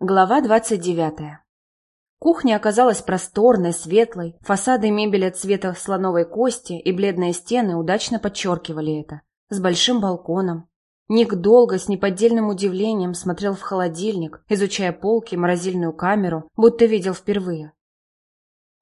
Глава двадцать девятая. Кухня оказалась просторной, светлой, фасады мебели цвета слоновой кости и бледные стены удачно подчеркивали это, с большим балконом. Ник долго, с неподдельным удивлением смотрел в холодильник, изучая полки, морозильную камеру, будто видел впервые.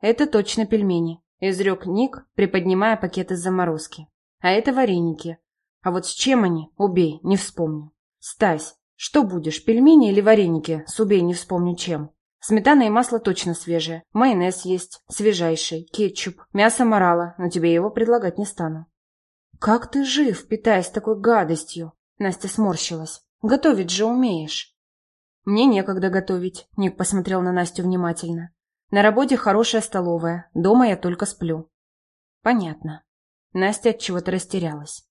«Это точно пельмени», — изрек Ник, приподнимая пакет из заморозки. «А это вареники. А вот с чем они? Убей, не вспомню. Стась, что будешь, пельмени или вареники? С убей, не вспомню чем. Сметана и масло точно свежие. Майонез есть, свежайший, кетчуп, мясо морала, но тебе его предлагать не стану. Как ты жив, питаясь такой гадостью? Настя сморщилась. Готовить же умеешь. Мне некогда готовить, Ник посмотрел на Настю внимательно. На работе хорошая столовая, дома я только сплю. Понятно. Настя от чего-то растерялась.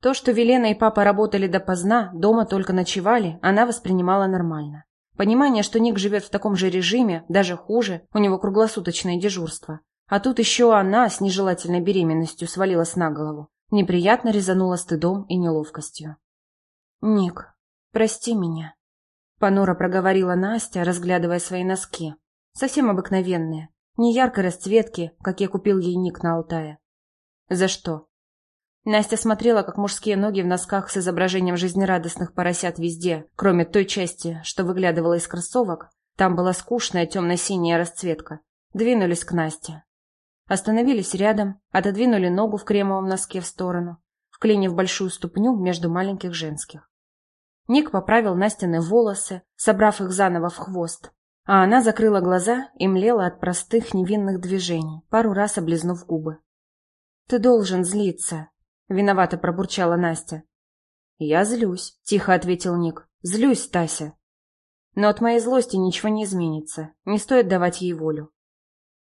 То, что Велена и папа работали допоздна, дома только ночевали, она воспринимала нормально. Понимание, что Ник живет в таком же режиме, даже хуже, у него круглосуточное дежурство. А тут еще она с нежелательной беременностью свалилась на голову. Неприятно резанула стыдом и неловкостью. «Ник, прости меня», — понуро проговорила Настя, разглядывая свои носки. Совсем обыкновенные, не яркой расцветки, как я купил ей Ник на Алтае. «За что?» Настя смотрела, как мужские ноги в носках с изображением жизнерадостных поросят везде, кроме той части, что выглядывала из кроссовок. Там была скучная темно-синяя расцветка. Двинулись к Насте. Остановились рядом, отодвинули ногу в кремовом носке в сторону, вклинив большую ступню между маленьких женских. Ник поправил Настины волосы, собрав их заново в хвост, а она закрыла глаза и млела от простых невинных движений, пару раз облизнув губы. «Ты должен злиться», Виновато пробурчала Настя. «Я злюсь», — тихо ответил Ник. «Злюсь, Стася». Но от моей злости ничего не изменится. Не стоит давать ей волю.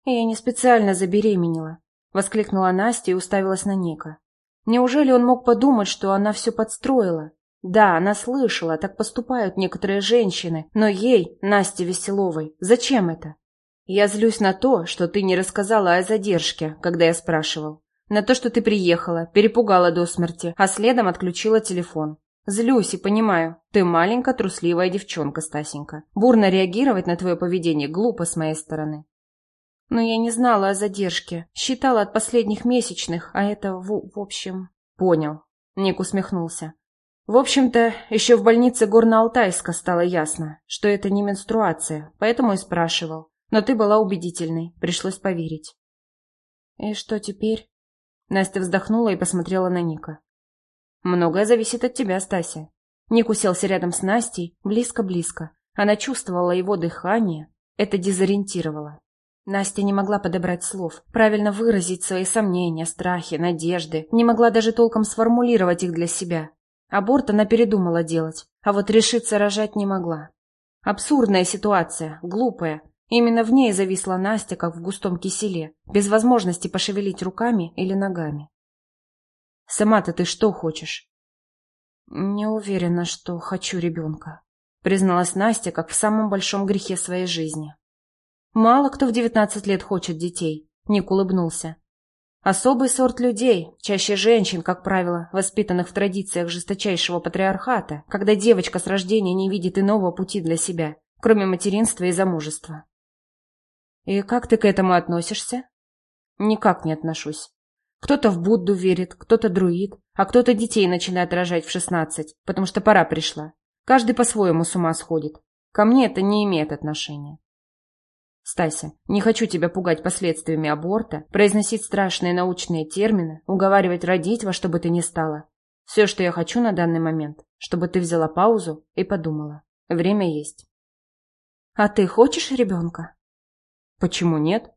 «Я не специально забеременела», — воскликнула Настя и уставилась на Ника. Неужели он мог подумать, что она все подстроила? Да, она слышала, так поступают некоторые женщины, но ей, Насте Веселовой, зачем это? Я злюсь на то, что ты не рассказала о задержке, когда я спрашивал. На то, что ты приехала, перепугала до смерти, а следом отключила телефон. Злюсь и понимаю, ты маленькая трусливая девчонка, Стасенька. Бурно реагировать на твое поведение глупо с моей стороны. Но я не знала о задержке. Считала от последних месячных, а это в, в общем... Понял. Ник усмехнулся. В общем-то, еще в больнице Горно-Алтайска стало ясно, что это не менструация, поэтому и спрашивал. Но ты была убедительной, пришлось поверить. И что теперь? Настя вздохнула и посмотрела на Ника. «Многое зависит от тебя, Стася». Ник уселся рядом с Настей, близко-близко. Она чувствовала его дыхание. Это дезориентировало. Настя не могла подобрать слов, правильно выразить свои сомнения, страхи, надежды, не могла даже толком сформулировать их для себя. Аборт она передумала делать, а вот решиться рожать не могла. Абсурдная ситуация, глупая, Именно в ней зависла Настя, как в густом киселе, без возможности пошевелить руками или ногами. «Сама-то ты что хочешь?» «Не уверена, что хочу ребенка», — призналась Настя, как в самом большом грехе своей жизни. «Мало кто в девятнадцать лет хочет детей», — Ник улыбнулся. «Особый сорт людей, чаще женщин, как правило, воспитанных в традициях жесточайшего патриархата, когда девочка с рождения не видит иного пути для себя, кроме материнства и замужества. И как ты к этому относишься? Никак не отношусь. Кто-то в Будду верит, кто-то друид, а кто-то детей начинает рожать в шестнадцать, потому что пора пришла. Каждый по-своему с ума сходит. Ко мне это не имеет отношения. Стася, не хочу тебя пугать последствиями аборта, произносить страшные научные термины, уговаривать родить во что бы ты ни стала. Все, что я хочу на данный момент, чтобы ты взяла паузу и подумала. Время есть. А ты хочешь ребенка? «Почему нет?»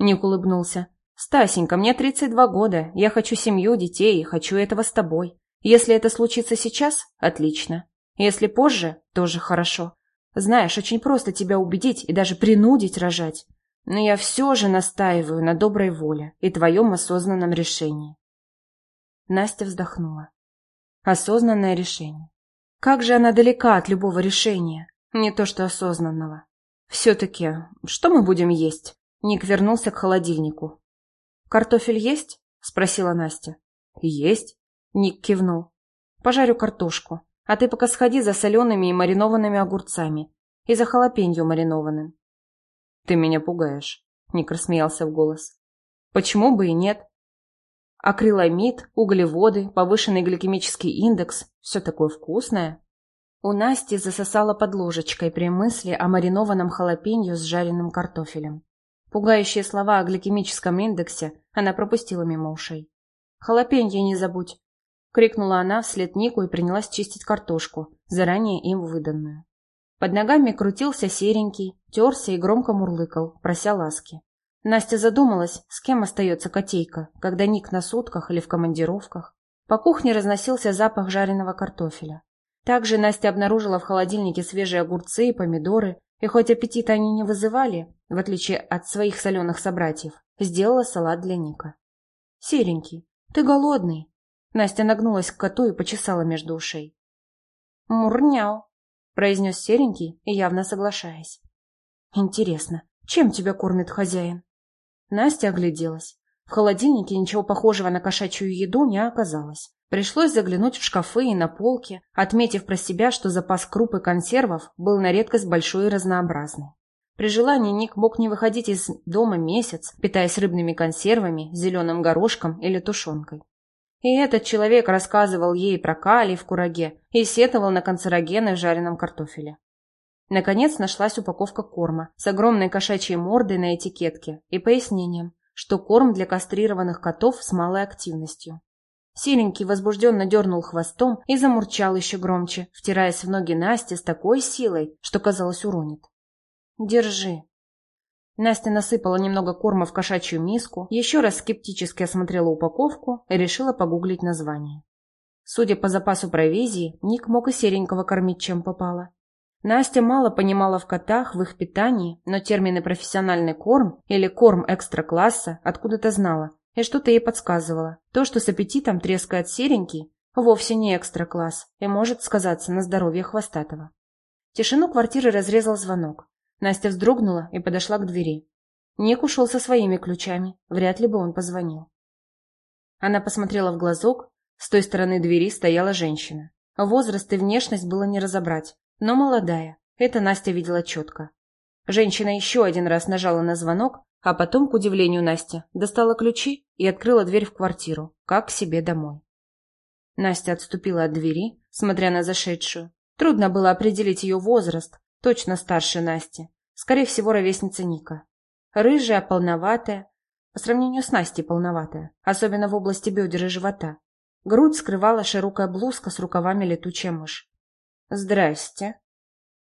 Ник улыбнулся. «Стасенька, мне 32 года, я хочу семью, детей, хочу этого с тобой. Если это случится сейчас, отлично. Если позже, тоже хорошо. Знаешь, очень просто тебя убедить и даже принудить рожать. Но я все же настаиваю на доброй воле и твоем осознанном решении». Настя вздохнула. Осознанное решение. Как же она далека от любого решения, не то что осознанного. «Все-таки, что мы будем есть?» Ник вернулся к холодильнику. «Картофель есть?» — спросила Настя. «Есть». Ник кивнул. «Пожарю картошку, а ты пока сходи за солеными и маринованными огурцами. и за халапеньо маринованным. «Ты меня пугаешь», — Ник рассмеялся в голос. «Почему бы и нет? Акриламид, углеводы, повышенный гликемический индекс – все такое вкусное». У Насти засосала под ложечкой при мысли о маринованном халапеньо с жареным картофелем. Пугающие слова о гликемическом индексе она пропустила мимо ушей. «Халапенье не забудь!» — крикнула она вслед Нику и принялась чистить картошку, заранее им выданную. Под ногами крутился серенький, терся и громко мурлыкал, прося ласки. Настя задумалась, с кем остается котейка, когда Ник на сутках или в командировках. По кухне разносился запах жареного картофеля. Также Настя обнаружила в холодильнике свежие огурцы и помидоры, и хоть аппетита они не вызывали, в отличие от своих соленых собратьев, сделала салат для Ника. «Серенький, ты голодный?» Настя нагнулась к коту и почесала между ушей. «Мурняу», — произнес Серенький, явно соглашаясь. «Интересно, чем тебя кормит хозяин?» Настя огляделась. В холодильнике ничего похожего на кошачью еду не оказалось. Пришлось заглянуть в шкафы и на полки, отметив про себя, что запас круп и консервов был на редкость большой и разнообразный. При желании Ник мог не выходить из дома месяц, питаясь рыбными консервами, зеленым горошком или тушенкой. И этот человек рассказывал ей про калий в кураге и сетовал на канцерогены в жареном картофеле. Наконец нашлась упаковка корма с огромной кошачьей мордой на этикетке и пояснением, что корм для кастрированных котов с малой активностью. Силенький возбужденно дернул хвостом и замурчал еще громче, втираясь в ноги Насти с такой силой, что, казалось, уронит. «Держи». Настя насыпала немного корма в кошачью миску, еще раз скептически осмотрела упаковку и решила погуглить название. Судя по запасу провизии, Ник мог и серенького кормить чем попало. Настя мало понимала в котах, в их питании, но термины «профессиональный корм» или «корм экстра-класса» откуда-то знала, и что-то ей подсказывало. То, что с аппетитом трескает серенький, вовсе не экстра-класс и может сказаться на здоровье хвостатого. Тишину квартиры разрезал звонок. Настя вздрогнула и подошла к двери. Ник ушел со своими ключами, вряд ли бы он позвонил. Она посмотрела в глазок, с той стороны двери стояла женщина. Возраст и внешность было не разобрать, но молодая. Это Настя видела четко. Женщина еще один раз нажала на звонок, а потом, к удивлению Насти, достала ключи и открыла дверь в квартиру, как к себе домой. Настя отступила от двери, смотря на зашедшую. Трудно было определить ее возраст, точно старше Насти. Скорее всего, ровесница Ника. Рыжая, полноватая, по сравнению с Настей полноватая, особенно в области бедер и живота. Грудь скрывала широкая блузка с рукавами летучая мышь. «Здрасте».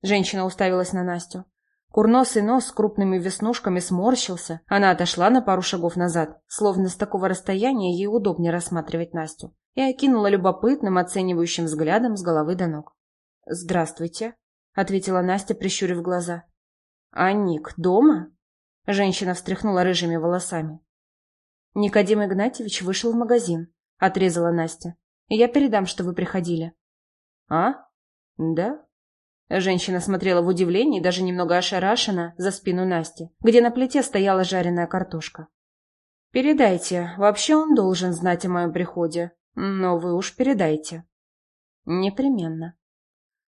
Женщина уставилась на Настю. Курносый нос с крупными веснушками сморщился. Она отошла на пару шагов назад, словно с такого расстояния ей удобнее рассматривать Настю, и окинула любопытным, оценивающим взглядом с головы до ног. «Здравствуйте», — ответила Настя, прищурив глаза. «А Ник дома?» Женщина встряхнула рыжими волосами. «Никодим Игнатьевич вышел в магазин», — отрезала Настя. «Я передам, что вы приходили». «А?» «Да?» Женщина смотрела в удивлении, даже немного ошарашена, за спину Насти, где на плите стояла жареная картошка. «Передайте. Вообще он должен знать о моем приходе. Но вы уж передайте». «Непременно».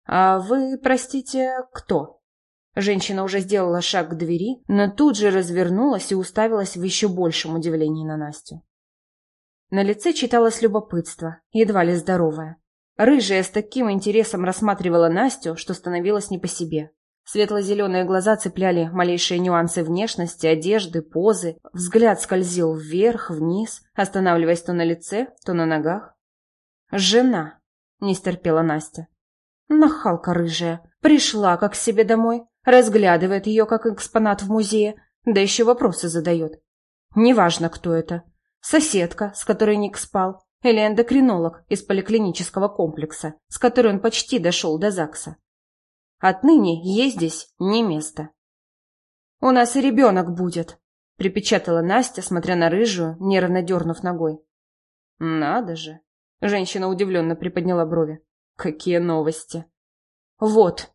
«А вы, простите, кто?» Женщина уже сделала шаг к двери, но тут же развернулась и уставилась в еще большем удивлении на Настю. На лице читалось любопытство, едва ли здоровое. Рыжая с таким интересом рассматривала Настю, что становилось не по себе. Светло-зеленые глаза цепляли малейшие нюансы внешности, одежды, позы. Взгляд скользил вверх, вниз, останавливаясь то на лице, то на ногах. «Жена!» — не стерпела Настя. Нахалка рыжая. Пришла как к себе домой, разглядывает ее как экспонат в музее, да еще вопросы задает. Неважно, кто это. Соседка, с которой Ник спал, или эндокринолог из поликлинического комплекса, с которой он почти дошел до ЗАГСа. Отныне ей здесь не место. «У нас и ребенок будет», — припечатала Настя, смотря на рыжую, нервно дернув ногой. «Надо же!» — женщина удивленно приподняла брови. «Какие новости!» «Вот!»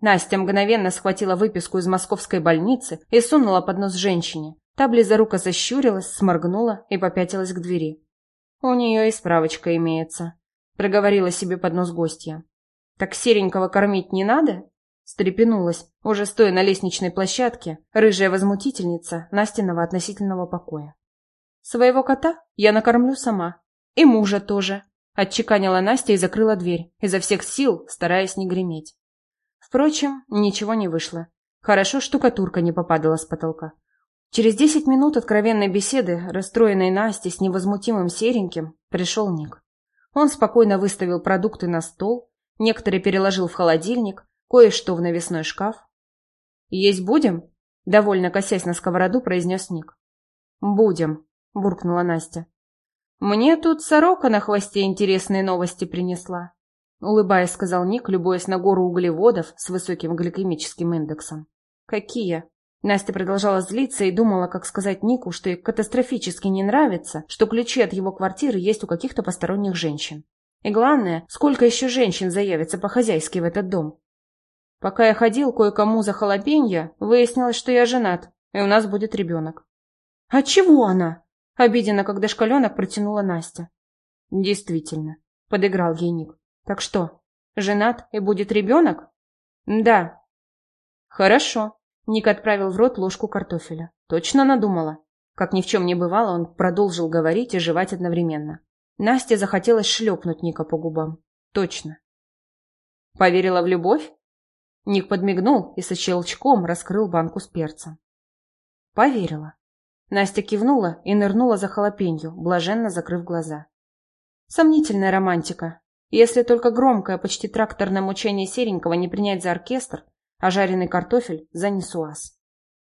Настя мгновенно схватила выписку из московской больницы и сунула под нос женщине. Та близоруко защурилась, сморгнула и попятилась к двери. «У нее и справочка имеется», — проговорила себе под нос гостья. «Так серенького кормить не надо?» Стрепенулась, уже стоя на лестничной площадке, рыжая возмутительница Настиного относительного покоя. «Своего кота я накормлю сама. И мужа тоже», — отчеканила Настя и закрыла дверь, изо всех сил стараясь не греметь. Впрочем, ничего не вышло. Хорошо штукатурка не попадала с потолка. Через десять минут откровенной беседы, расстроенной Настей с невозмутимым сереньким, пришел Ник. Он спокойно выставил продукты на стол, некоторые переложил в холодильник, кое-что в навесной шкаф. «Есть будем?» — довольно косясь на сковороду, произнес Ник. «Будем», — буркнула Настя. «Мне тут сорока на хвосте интересные новости принесла», — улыбаясь, сказал Ник, любуясь на гору углеводов с высоким гликемическим индексом. «Какие?» Настя продолжала злиться и думала, как сказать Нику, что ей катастрофически не нравится, что ключи от его квартиры есть у каких-то посторонних женщин. И главное, сколько еще женщин заявится по-хозяйски в этот дом. Пока я ходил кое-кому за халапенья, выяснилось, что я женат, и у нас будет ребенок. «А чего она?» — обиденно, когда шкаленок протянула Настя. «Действительно», — подыграл ей Ник. «Так что, женат и будет ребенок?» «Да». «Хорошо», Ник отправил в рот ложку картофеля. Точно надумала? Как ни в чем не бывало, он продолжил говорить и жевать одновременно. Насте захотелось шлепнуть Ника по губам. Точно. Поверила в любовь? Ник подмигнул и со щелчком раскрыл банку с перцем. Поверила. Настя кивнула и нырнула за халапенью, блаженно закрыв глаза. Сомнительная романтика. Если только громкое, почти тракторное мучение серенького не принять за оркестр, а жареный картофель за несуаз.